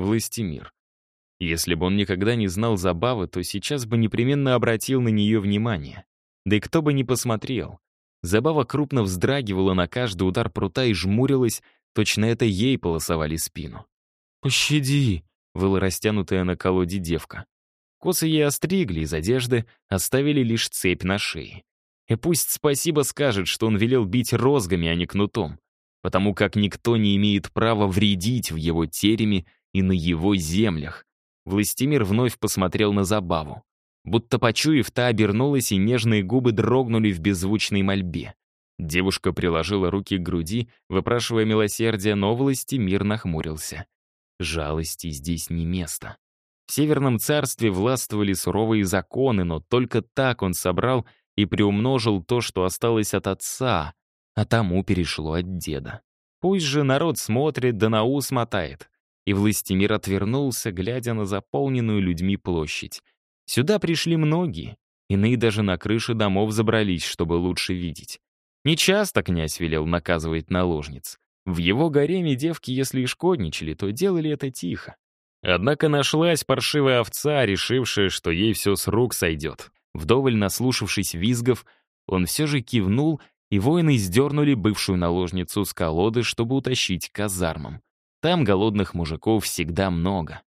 Властимир. Если бы он никогда не знал забавы, то сейчас бы непременно обратил на нее внимание. Да и кто бы ни посмотрел. Забава крупно вздрагивала на каждый удар прута и жмурилась, точно это ей полосовали спину. «Пощади!» — выла растянутая на колоде девка. Косы ей остригли из одежды, оставили лишь цепь на шее. И пусть спасибо скажет, что он велел бить розгами, а не кнутом, потому как никто не имеет права вредить в его тереме и на его землях. Властимир вновь посмотрел на забаву. Будто почуяв, та обернулась, и нежные губы дрогнули в беззвучной мольбе. Девушка приложила руки к груди, выпрашивая милосердие, но Властимир нахмурился. Жалости здесь не место. В Северном царстве властвовали суровые законы, но только так он собрал и приумножил то, что осталось от отца, а тому перешло от деда. Пусть же народ смотрит, да на ус мотает. И Властимир отвернулся, глядя на заполненную людьми площадь. Сюда пришли многие, иные даже на крыши домов забрались, чтобы лучше видеть. Нечасто князь велел наказывать наложниц. В его гареме девки, если и шкодничали, то делали это тихо. Однако нашлась паршивая овца, решившая, что ей все с рук сойдет. Вдоволь наслушавшись визгов, он все же кивнул, и воины сдернули бывшую наложницу с колоды, чтобы утащить к казармам. Там голодных мужиков всегда много.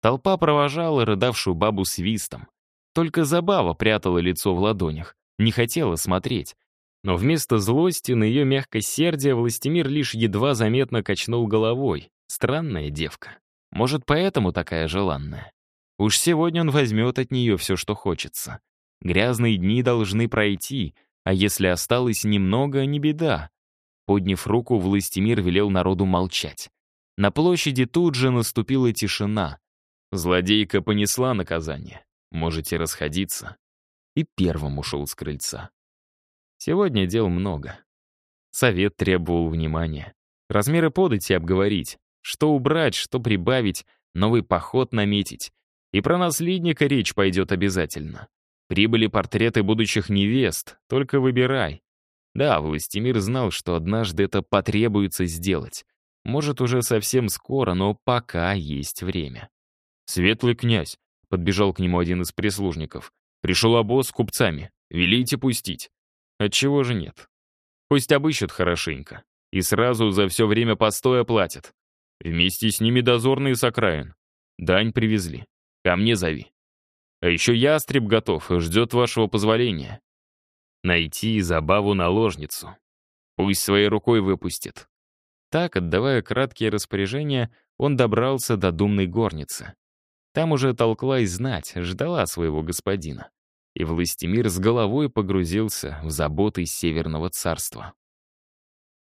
Толпа провожала рыдавшую бабу свистом. Только забава прятала лицо в ладонях, не хотела смотреть. Но вместо злости на ее мягкосердие Властимир лишь едва заметно качнул головой. Странная девка. Может, поэтому такая желанная. Уж сегодня он возьмет от нее все, что хочется. Грязные дни должны пройти, а если осталось немного, не беда. Подняв руку, Властимир велел народу молчать. На площади тут же наступила тишина. Злодейка понесла наказание. Можете расходиться. И первым ушел с крыльца. Сегодня дел много. Совет требовал внимания. Размеры подати обговорить. Что убрать, что прибавить, новый поход наметить. И про наследника речь пойдет обязательно. Прибыли портреты будущих невест, только выбирай. Да, Властимир знал, что однажды это потребуется сделать. Может, уже совсем скоро, но пока есть время. «Светлый князь», — подбежал к нему один из прислужников, «пришел обоз с купцами. Велите пустить». Отчего же нет? Пусть обыщут хорошенько. И сразу за все время постоя платят. Вместе с ними дозорные с окраин. Дань привезли. Ко мне зови. А еще ястреб готов и ждет вашего позволения. Найти забаву наложницу. Пусть своей рукой выпустит. Так, отдавая краткие распоряжения, он добрался до думной горницы. Там уже толклась знать, ждала своего господина. И Властимир с головой погрузился в заботы Северного царства.